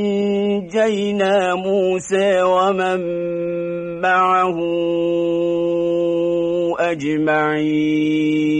وأنجينا موسى ومن معه أجمعين.